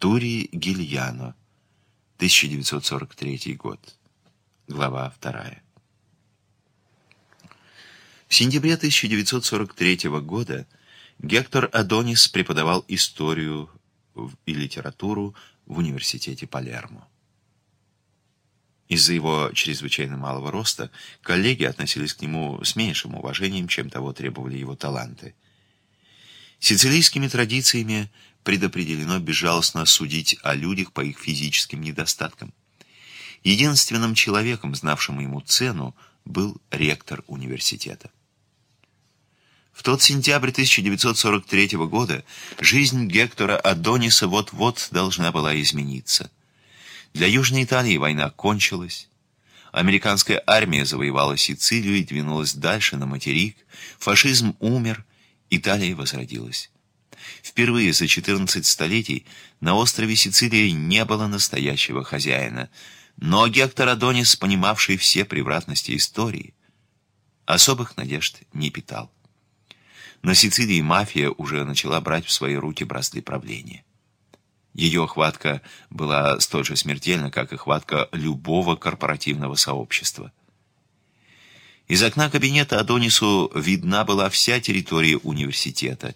Тури Гильяно, 1943 год. Глава 2. В сентябре 1943 года Гектор Адонис преподавал историю и литературу в университете Палермо. Из-за его чрезвычайно малого роста коллеги относились к нему с меньшим уважением, чем того требовали его таланты. Сицилийскими традициями предопределено безжалостно судить о людях по их физическим недостаткам. Единственным человеком, знавшим ему цену, был ректор университета. В тот сентябрь 1943 года жизнь Гектора Адониса вот-вот должна была измениться. Для Южной Италии война кончилась. Американская армия завоевала Сицилию и двинулась дальше на материк. Фашизм умер, Италия возродилась. Впервые за 14 столетий на острове Сицилии не было настоящего хозяина, но Гектор Адонис, понимавший все превратности истории, особых надежд не питал. На Сицилии мафия уже начала брать в свои руки бразды правления. Ее хватка была столь же смертельна, как и хватка любого корпоративного сообщества. Из окна кабинета Адонису видна была вся территория университета,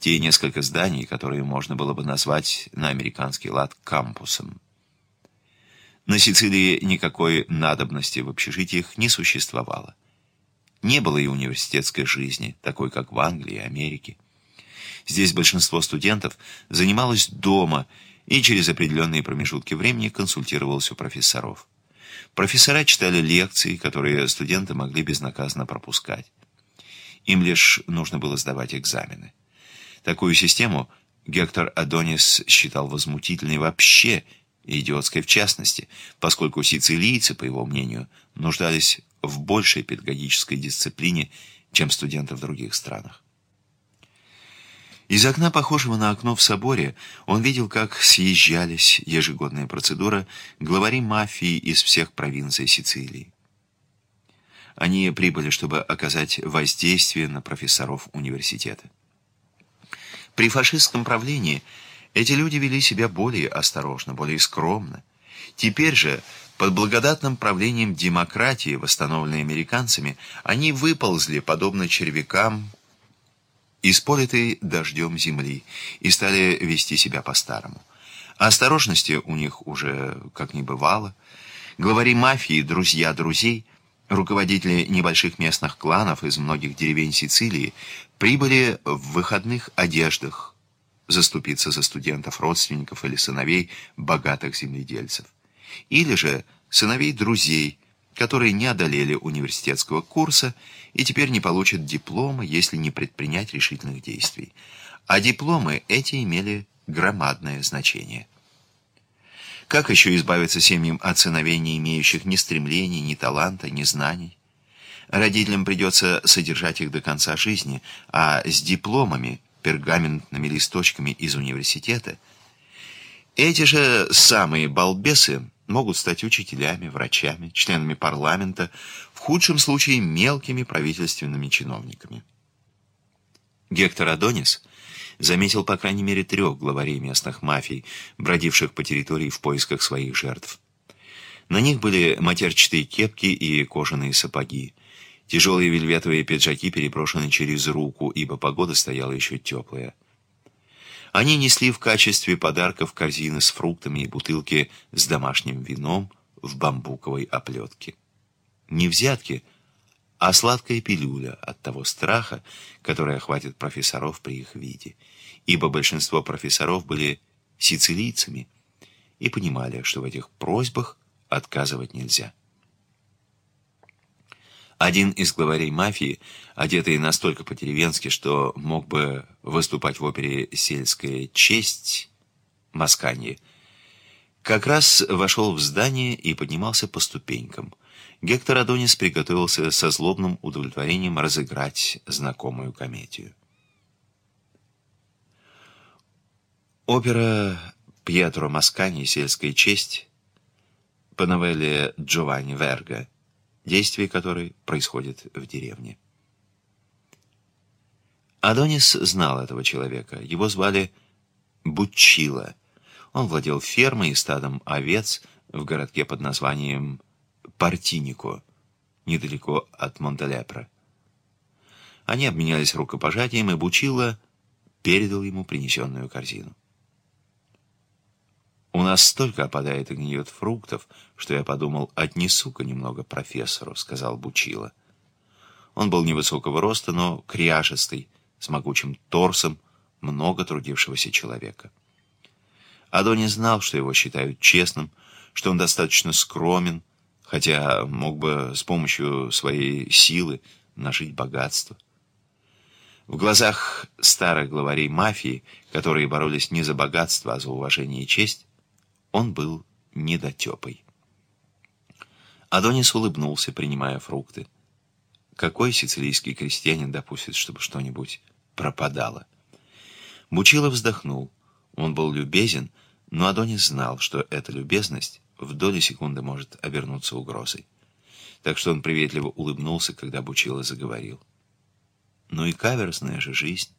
те несколько зданий, которые можно было бы назвать на американский лад кампусом. На Сицилии никакой надобности в общежитиях не существовало. Не было и университетской жизни, такой как в Англии и Америке. Здесь большинство студентов занималось дома и через определенные промежутки времени консультировалось у профессоров. Профессора читали лекции, которые студенты могли безнаказанно пропускать. Им лишь нужно было сдавать экзамены. Такую систему Гектор Адонис считал возмутительной вообще идиотской в частности, поскольку сицилийцы, по его мнению, нуждались в большей педагогической дисциплине, чем студенты в других странах. Из окна, похожего на окно в соборе, он видел, как съезжались ежегодная процедура главари мафии из всех провинций Сицилии. Они прибыли, чтобы оказать воздействие на профессоров университета. При фашистском правлении эти люди вели себя более осторожно, более скромно. Теперь же, под благодатным правлением демократии, восстановленной американцами, они выползли, подобно червякам, исполитой дождем земли, и стали вести себя по-старому. Осторожности у них уже как не бывало. Главари мафии, друзья друзей, руководители небольших местных кланов из многих деревень Сицилии прибыли в выходных одеждах заступиться за студентов, родственников или сыновей богатых земледельцев. Или же сыновей друзей, которые не одолели университетского курса и теперь не получат диплома, если не предпринять решительных действий. А дипломы эти имели громадное значение. Как еще избавиться семьям от сыновей, не имеющих ни стремлений, ни таланта, ни знаний? Родителям придется содержать их до конца жизни, а с дипломами, пергаментными листочками из университета, эти же самые балбесы могут стать учителями, врачами, членами парламента, в худшем случае мелкими правительственными чиновниками. Гектор Адонис заметил по крайней мере трех главарей местных мафий, бродивших по территории в поисках своих жертв. На них были матерчатые кепки и кожаные сапоги. Тяжелые вельветовые пиджаки переброшены через руку, ибо погода стояла еще теплая. Они несли в качестве подарков корзины с фруктами и бутылки с домашним вином в бамбуковой оплетке. Не взятки, а сладкая пилюля от того страха, который охватит профессоров при их виде, ибо большинство профессоров были сицилийцами и понимали, что в этих просьбах отказывать нельзя. Один из главарей мафии, одетый настолько по-деревенски, что мог бы выступать в опере «Сельская честь» Масканье, как раз вошел в здание и поднимался по ступенькам. Гектор Адонис приготовился со злобным удовлетворением разыграть знакомую комедию. Опера Пьетро Маскани «Сельская честь» по новелле Джованни Верга – действие которой происходит в деревне. Адонис знал этого человека. Его звали Буччила. Он владел фермой и стадом овец в городке под названием Партинико, недалеко от Монтелепро. Они обменялись рукопожатием, и Бучило передал ему принесенную корзину. У нас столько опадает и гниет фруктов, что я подумал, отнесу-ка немного профессору, сказал Бучило. Он был невысокого роста, но кряжестый, с могучим торсом, много трудившегося человека. Адони знал, что его считают честным, что он достаточно скромен, хотя мог бы с помощью своей силы нажить богатство. В глазах старых главарей мафии, которые боролись не за богатство, а за уважение и честь, он был недотепой. Адонис улыбнулся, принимая фрукты. Какой сицилийский крестьянин допустит, чтобы что-нибудь пропадало? Бучило вздохнул. Он был любезен, но Адонис знал, что эта любезность в доли секунды может обернуться угрозой. Так что он приветливо улыбнулся, когда Бучило заговорил. Ну и каверсная же жизнь.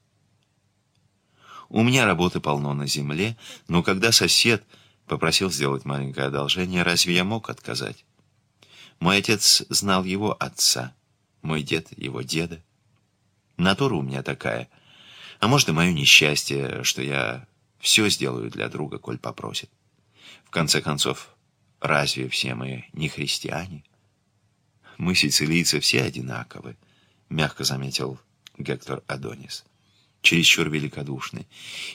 У меня работы полно на земле, но когда сосед попросил сделать маленькое одолжение, разве я мог отказать? Мой отец знал его отца, мой дед его деда. Натура у меня такая. А может и мое несчастье, что я все сделаю для друга, коль попросит. В конце концов, разве все мы не христиане? Мы, сицилийцы, все одинаковы, мягко заметил Гектор Адонис. Чересчур великодушны.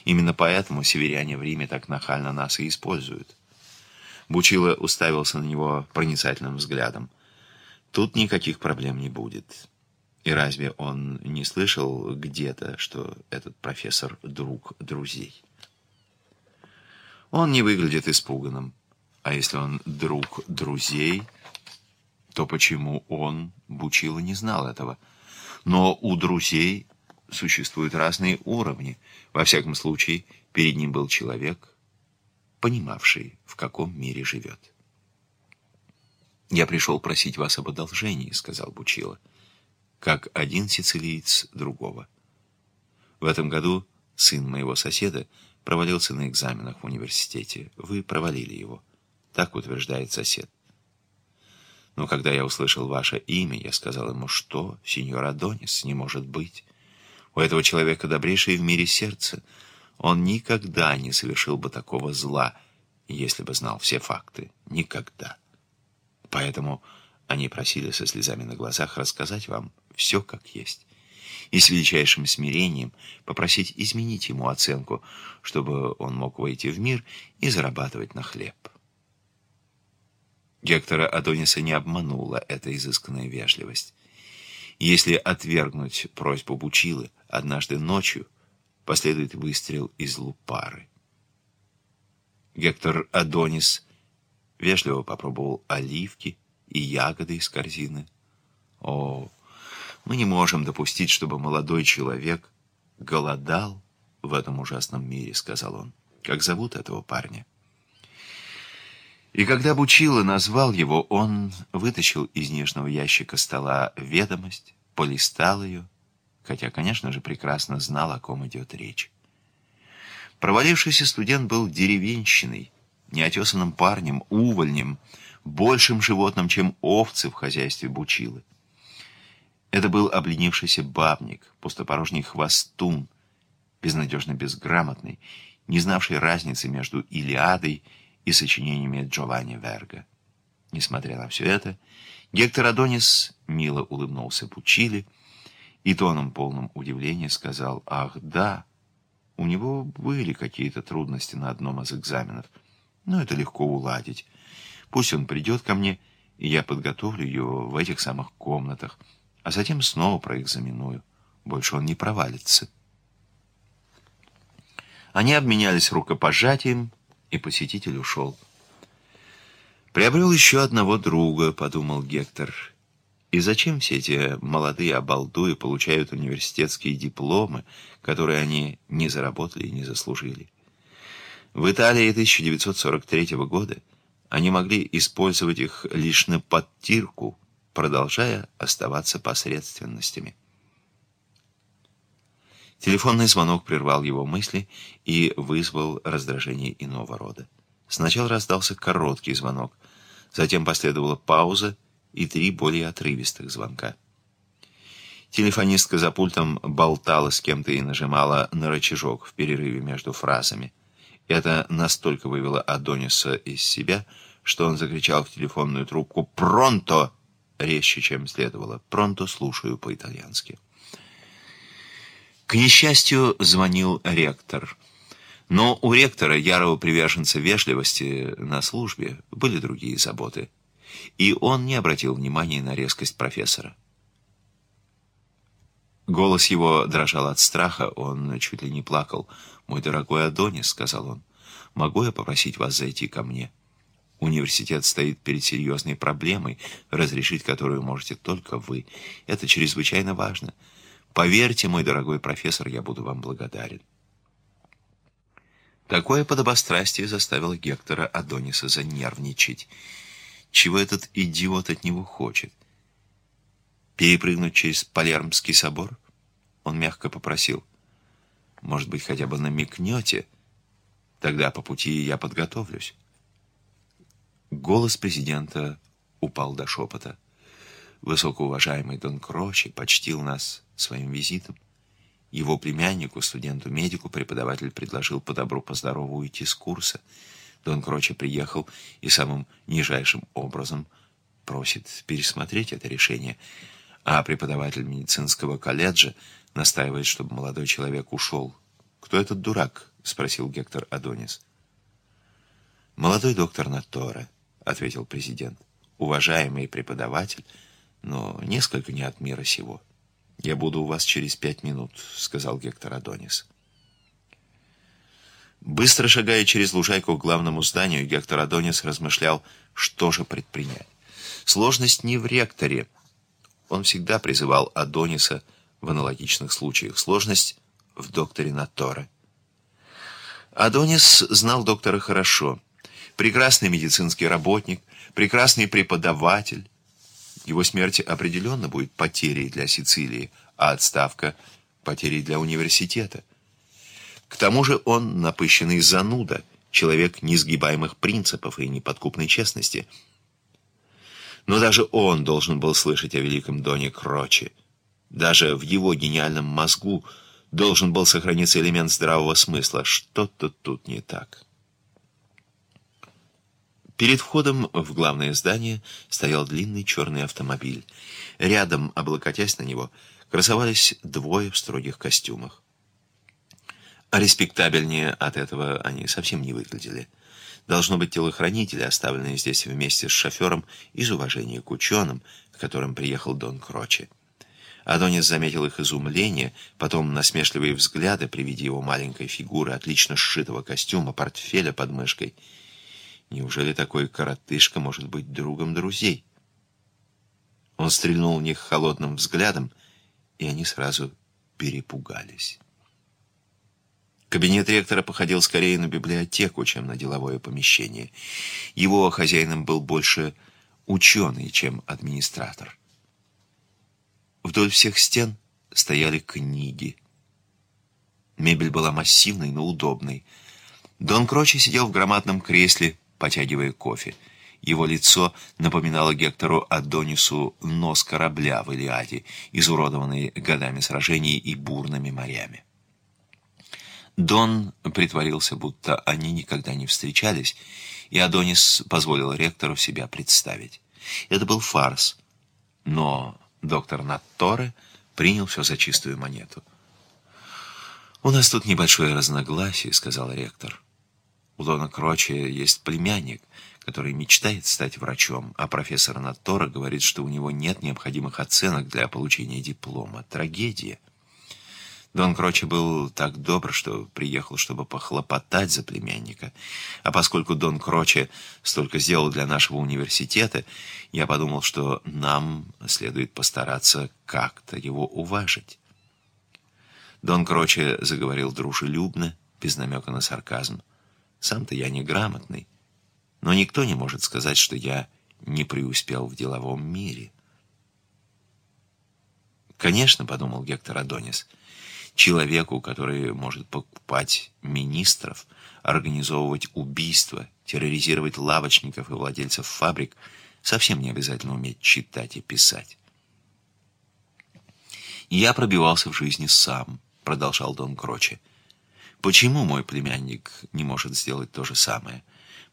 Именно поэтому северяне в Риме так нахально нас и используют. Бучило уставился на него проницательным взглядом. Тут никаких проблем не будет. И разве он не слышал где-то, что этот профессор — друг друзей? Он не выглядит испуганным. А если он друг друзей, то почему он, Бучило, не знал этого? Но у друзей существуют разные уровни. Во всяком случае, перед ним был человек, понимавший, в каком мире живет. «Я пришел просить вас об одолжении», — сказал Бучило, «как один сицилиец другого. В этом году сын моего соседа провалился на экзаменах в университете. Вы провалили его. Так утверждает сосед. Но когда я услышал ваше имя, я сказал ему, что, сеньор Адонис, не может быть. У этого человека добрейшее в мире сердце. Он никогда не совершил бы такого зла, если бы знал все факты. Никогда. Поэтому они просили со слезами на глазах рассказать вам все как есть и с величайшим смирением попросить изменить ему оценку, чтобы он мог войти в мир и зарабатывать на хлеб. Гектора Адониса не обманула эта изысканная вежливость. Если отвергнуть просьбу Бучилы, однажды ночью последует выстрел из лупары. Гектор Адонис вежливо попробовал оливки и ягоды из корзины. О, мы не можем допустить, чтобы молодой человек голодал в этом ужасном мире, сказал он. Как зовут этого парня? И когда Бучило назвал его, он вытащил из нижнего ящика стола ведомость, полистал ее, хотя, конечно же, прекрасно знал, о ком идет речь. Провалившийся студент был деревенщиной, неотесанным парнем, увольнем, большим животным, чем овцы в хозяйстве Бучилы. Это был обленившийся бабник, пустопорожний хвостун, безнадежно безграмотный, не знавший разницы между Илиадой и сочинениями Джованни Верга. Несмотря на все это, Гектор Адонис мило улыбнулся Пучили и тоном полным удивления сказал, «Ах, да, у него были какие-то трудности на одном из экзаменов, но это легко уладить. Пусть он придет ко мне, и я подготовлю его в этих самых комнатах» а затем снова проэкзаменую. Больше он не провалится. Они обменялись рукопожатием, и посетитель ушел. «Приобрел еще одного друга», — подумал Гектор. «И зачем все эти молодые обалдуи получают университетские дипломы, которые они не заработали и не заслужили?» В Италии 1943 года они могли использовать их лишь на подтирку, продолжая оставаться посредственностями. Телефонный звонок прервал его мысли и вызвал раздражение иного рода. Сначала раздался короткий звонок, затем последовала пауза и три более отрывистых звонка. Телефонистка за пультом болтала с кем-то и нажимала на рычажок в перерыве между фразами. Это настолько вывело Адониса из себя, что он закричал в телефонную трубку «Пронто!» резче, чем следовало. «Пронто» слушаю по-итальянски. К несчастью, звонил ректор. Но у ректора, ярого приверженца вежливости на службе, были другие заботы. И он не обратил внимания на резкость профессора. Голос его дрожал от страха, он чуть ли не плакал. «Мой дорогой Адонис», — сказал он, — «могу я попросить вас зайти ко мне?» Университет стоит перед серьезной проблемой, разрешить которую можете только вы. Это чрезвычайно важно. Поверьте, мой дорогой профессор, я буду вам благодарен. Такое подобострастие заставило Гектора Адониса занервничать. Чего этот идиот от него хочет? Перепрыгнуть через Палермский собор? Он мягко попросил. Может быть, хотя бы намекнете? Тогда по пути я подготовлюсь. Голос президента упал до шепота. Высокоуважаемый Дон Крочи почтил нас своим визитом. Его племяннику, студенту-медику, преподаватель предложил по добру, по здорову уйти с курса. Дон Крочи приехал и самым нижайшим образом просит пересмотреть это решение. А преподаватель медицинского колледжа настаивает, чтобы молодой человек ушел. «Кто этот дурак?» — спросил Гектор Адонис. «Молодой доктор Наторе», — ответил президент. «Уважаемый преподаватель, но несколько не от мира сего». «Я буду у вас через пять минут», — сказал Гектор Адонис. Быстро шагая через лужайку к главному зданию, Гектор Адонис размышлял, что же предпринять. Сложность не в ректоре. Он всегда призывал Адониса в аналогичных случаях. Сложность в докторе Наторе. Адонис знал доктора хорошо. Прекрасный медицинский работник, прекрасный преподаватель, его смерть определенно будет потерей для Сицилии, а отставка – потерей для университета. К тому же он напыщенный зануда, человек несгибаемых принципов и неподкупной честности. Но даже он должен был слышать о великом Доне Кроче. Даже в его гениальном мозгу должен был сохраниться элемент здравого смысла. Что-то тут не так. Перед входом в главное здание стоял длинный черный автомобиль. Рядом, облокотясь на него, красовались двое в строгих костюмах. А респектабельнее от этого они совсем не выглядели. Должно быть телохранители, оставленные здесь вместе с шофером из уважения к ученым, к которым приехал Дон Крочи. Адонис заметил их изумление, потом насмешливые взгляды при виде его маленькой фигуры, отлично сшитого костюма, портфеля под мышкой — Неужели такой коротышка может быть другом друзей? Он стрельнул в них холодным взглядом, и они сразу перепугались. Кабинет ректора походил скорее на библиотеку, чем на деловое помещение. Его хозяином был больше ученый, чем администратор. Вдоль всех стен стояли книги. Мебель была массивной, но удобной. Дон Крочи сидел в громадном кресле, потягивая кофе. Его лицо напоминало Гектору Адонису нос корабля в Илиаде, изуродованный годами сражений и бурными морями. Дон притворился, будто они никогда не встречались, и Адонис позволил ректору себя представить. Это был фарс, но доктор Натторе принял все за чистую монету. «У нас тут небольшое разногласие», — сказал ректор. У Дона Крочи есть племянник, который мечтает стать врачом, а профессор Натора говорит, что у него нет необходимых оценок для получения диплома. Трагедия. Дон Крочи был так добр, что приехал, чтобы похлопотать за племянника. А поскольку Дон Крочи столько сделал для нашего университета, я подумал, что нам следует постараться как-то его уважить. Дон Крочи заговорил дружелюбно, без намека на сарказм. Сам-то я неграмотный, но никто не может сказать, что я не преуспел в деловом мире. «Конечно», — подумал Гектор Адонис, — Человеку, который может покупать министров, организовывать убийства, терроризировать лавочников и владельцев фабрик, совсем не обязательно уметь читать и писать. «Я пробивался в жизни сам», — продолжал Дон Кроче. «Почему мой племянник не может сделать то же самое?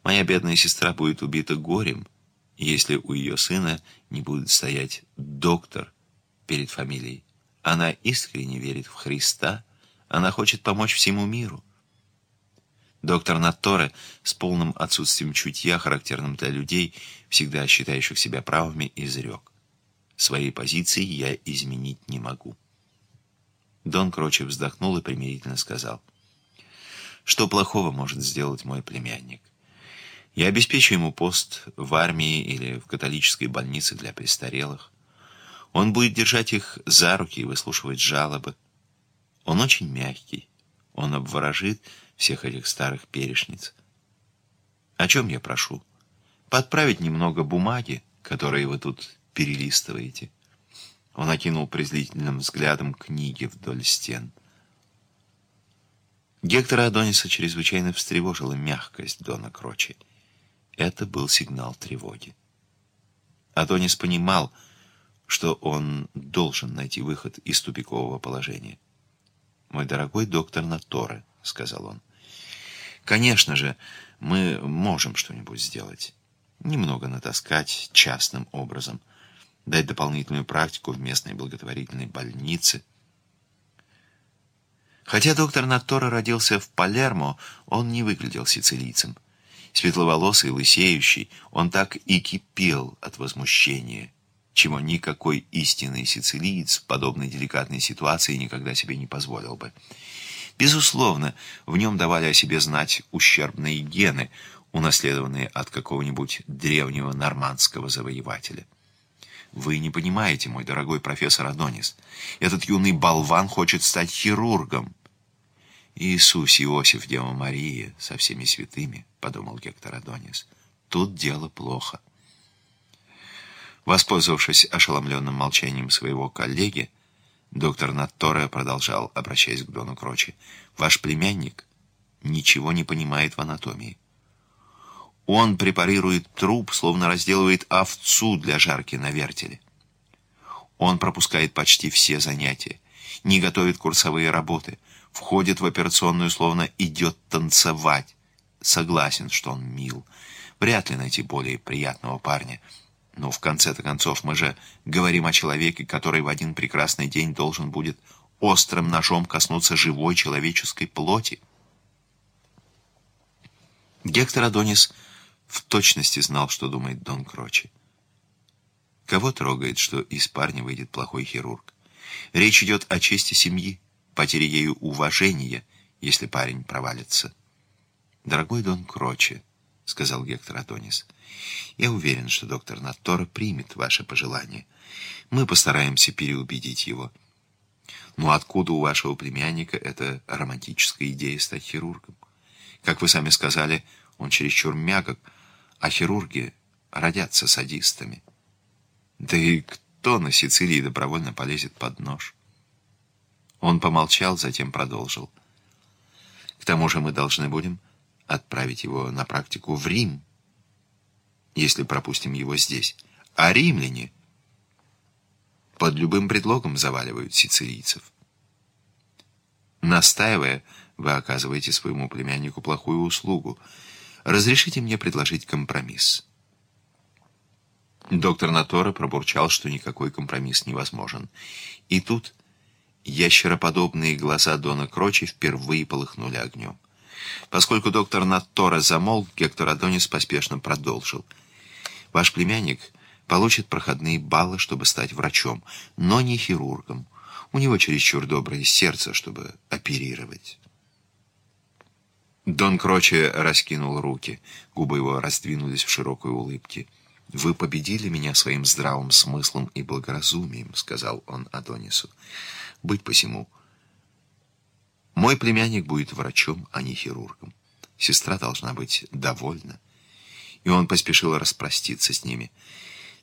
Моя бедная сестра будет убита горем, если у ее сына не будет стоять доктор перед фамилией. Она искренне верит в Христа, она хочет помочь всему миру». Доктор Натторе с полным отсутствием чутья, характерным для людей, всегда считающих себя правыми, изрек. Своей позиции я изменить не могу. Дон Кроче вздохнул и примирительно сказал. Что плохого может сделать мой племянник? Я обеспечу ему пост в армии или в католической больнице для престарелых. Он будет держать их за руки и выслушивать жалобы. Он очень мягкий. Он обворожит всех этих старых перешниц. О чем я прошу? Подправить немного бумаги, которые вы тут перелистываете. Он окинул презрительным взглядом книги вдоль стен. Гектора Адониса чрезвычайно встревожила мягкость Дона Крочи. Это был сигнал тревоги. Адонис понимал, что он должен найти выход из тупикового положения. «Мой дорогой доктор Наторе», — сказал он, — «конечно же, мы можем что-нибудь сделать. Немного натаскать частным образом» дать дополнительную практику в местной благотворительной больнице. Хотя доктор Натторо родился в Палермо, он не выглядел сицилийцем. Светловолосый, лысеющий, он так и кипел от возмущения, чего никакой истинный сицилиец в подобной деликатной ситуации никогда себе не позволил бы. Безусловно, в нем давали о себе знать ущербные гены, унаследованные от какого-нибудь древнего нормандского завоевателя. Вы не понимаете, мой дорогой профессор Адонис. Этот юный болван хочет стать хирургом. Иисус, Иосиф, Дева Мария, со всеми святыми, подумал Гектор Адонис. Тут дело плохо. Воспользовавшись ошеломленным молчанием своего коллеги, доктор Натторе продолжал, обращаясь к Дону Крочи. «Ваш племянник ничего не понимает в анатомии. Он препарирует труп, словно разделывает овцу для жарки на вертеле. Он пропускает почти все занятия, не готовит курсовые работы, входит в операционную, словно идет танцевать. Согласен, что он мил. Вряд ли найти более приятного парня. Но в конце-то концов мы же говорим о человеке, который в один прекрасный день должен будет острым ножом коснуться живой человеческой плоти. Гектор Адонис в точности знал, что думает Дон Крочи. Кого трогает, что из парня выйдет плохой хирург? Речь идет о чести семьи, потере ею уважения, если парень провалится. «Дорогой Дон Крочи», — сказал Гектор Атонис, — «я уверен, что доктор Натора примет ваше пожелание. Мы постараемся переубедить его». Но откуда у вашего племянника эта романтическая идея стать хирургом? Как вы сами сказали, он чересчур мягок, а хирурги родятся садистами. Да и кто на Сицилии добровольно полезет под нож? Он помолчал, затем продолжил. К тому же мы должны будем отправить его на практику в Рим, если пропустим его здесь. А римляне под любым предлогом заваливают сицилийцев. Настаивая, вы оказываете своему племяннику плохую услугу — Разрешите мне предложить компромисс». Доктор Натора пробурчал, что никакой компромисс невозможен. И тут ящероподобные глаза Дона Крочи впервые полыхнули огнем. Поскольку доктор Натора замолк, Гектор Адонис поспешно продолжил. «Ваш племянник получит проходные баллы, чтобы стать врачом, но не хирургом. У него чересчур доброе сердце, чтобы оперировать». Дон Кроче раскинул руки. Губы его раздвинулись в широкой улыбке. «Вы победили меня своим здравым смыслом и благоразумием», — сказал он Адонису. «Быть посему. Мой племянник будет врачом, а не хирургом. Сестра должна быть довольна». И он поспешил распроститься с ними.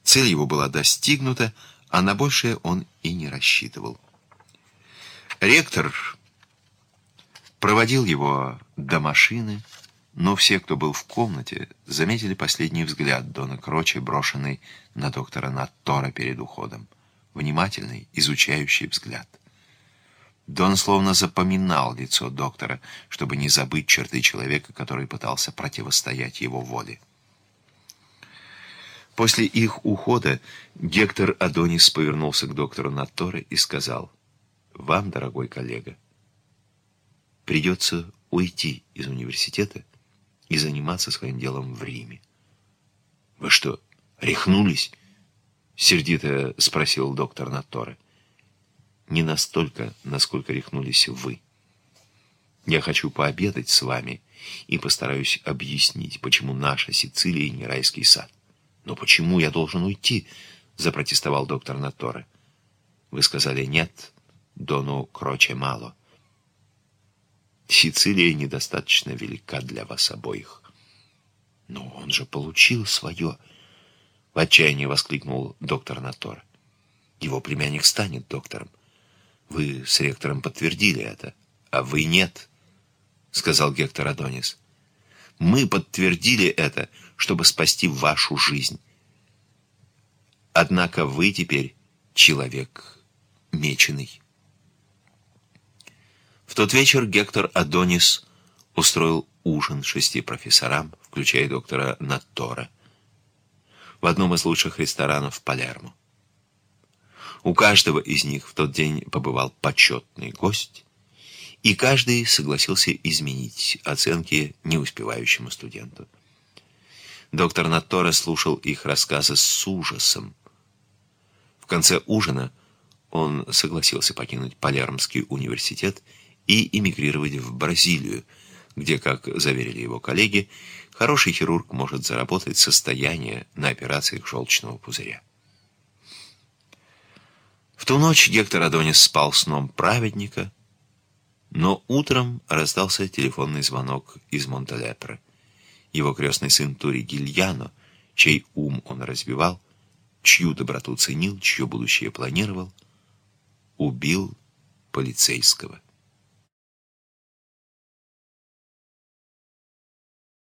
Цель его была достигнута, а на большее он и не рассчитывал. Ректор проводил его до машины, но все, кто был в комнате, заметили последний взгляд Дона Крочи, брошенный на доктора Наттора перед уходом. Внимательный, изучающий взгляд. Дон словно запоминал лицо доктора, чтобы не забыть черты человека, который пытался противостоять его воле. После их ухода Гектор Адонис повернулся к доктору Натторе и сказал, «Вам, дорогой коллега, придется уйти из университета и заниматься своим делом в Риме». «Вы что, рехнулись?» — сердито спросил доктор Натторе не настолько, насколько рехнулись вы. Я хочу пообедать с вами и постараюсь объяснить, почему наша Сицилия не райский сад. Но почему я должен уйти? Запротестовал доктор Наторе. Вы сказали нет, Дону Кроче мало. Сицилия недостаточно велика для вас обоих. Но он же получил свое. В отчаянии воскликнул доктор Натор. Его племянник станет доктором. Вы с ректором подтвердили это, а вы нет, сказал Гектор Адонис. Мы подтвердили это, чтобы спасти вашу жизнь. Однако вы теперь человек меченый. В тот вечер Гектор Адонис устроил ужин шести профессорам, включая доктора Наттора, в одном из лучших ресторанов Палермо. У каждого из них в тот день побывал почетный гость, и каждый согласился изменить оценки неуспевающему студенту. Доктор Натторе слушал их рассказы с ужасом. В конце ужина он согласился покинуть Палермский университет и эмигрировать в Бразилию, где, как заверили его коллеги, хороший хирург может заработать состояние на операциях желчного пузыря. В ту ночь Гектор Адонис спал сном праведника, но утром раздался телефонный звонок из Монталепре. Его крестный сын Тури Гильяно, чей ум он разбивал, чью доброту ценил, чье будущее планировал, убил полицейского.